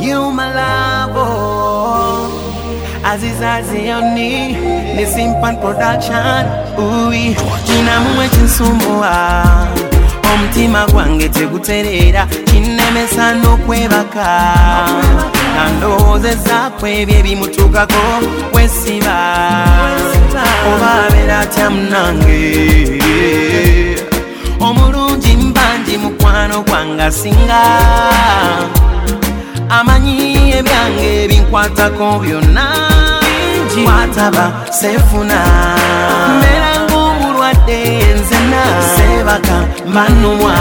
You my love, oh. Aziza Zioni, the Simpan Production. Ui, chinamuwe chinsumbuwa omutima gwange teguterera kinnemesa n'okwebaka. Nandowoozezzaako ebyo ebimutuukako wesiba oba abeera atya munange omulungi mbangi mukwano gwanga singa amanyi ebyange ebinkwatako byonna. Wataba sefuna. Mbeera ng'omulwadde nzena sebaka mbanumwa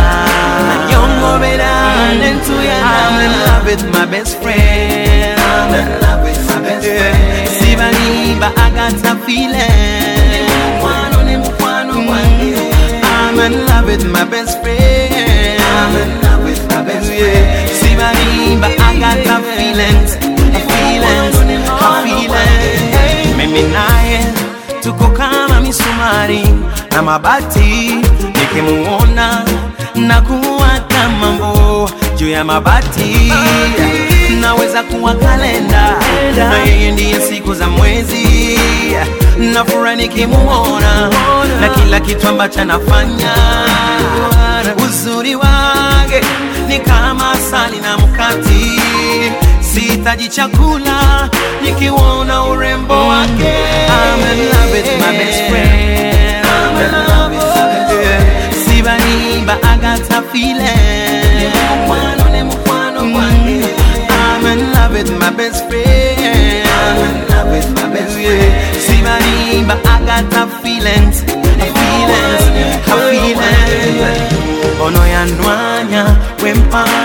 najongobera mm. nentuyanasibalimba agata feeling I'm in love with my best friend. I'm in love with my best friend. In love with my best friend feelings the feelings mimi naye tuko kama misumari na mabati nikimuona na kuwa kama mbo juu ya mabati. Naweza kuwa kalenda na yeye ndiye siku za mwezi. Na furaha nikimuona na kila kitu ambacho anafanya. Uzuri wake ni sitaji chakula nikiuona urembo wake. I'm in love with my best friend. I'm in love with my best friend. Sibalimba agata feeling. Mukwano ne mukwano gwange mm. I'm in love with my best friend. I'm in love with my best friend. Sibalimba agata feelings feelings feelings ono yanwanya wempana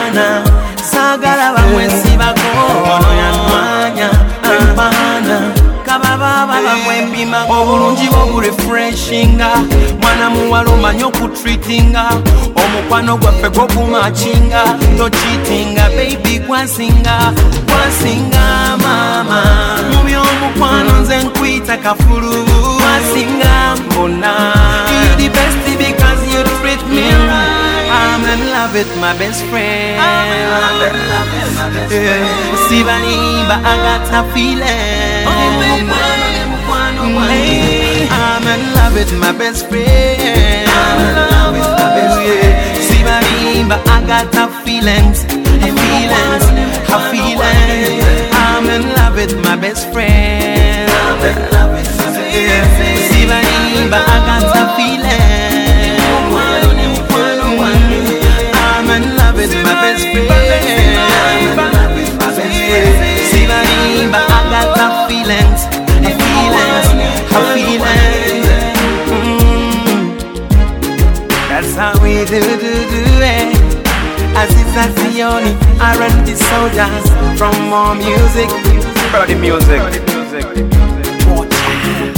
bamwempima obulungi bwobulefreshinga mwana muwala omanyi okutreatinga. Omukwano gwaffe gwokumakinga tokitinga baby gwasinga gwasinga mama. Mu byomukwano nze nkwita kafulu. Gwasinga mbona. The best because you treat me right. I'm in love with my best friend. I'm in love my I'm in love with my best friend. I'm in love with my best friend. Sibalimba agata feelings feelings feelings. I'm in love with my best friend. I'm in love As if that the R&B soldiers from more music. From music. the music. Music.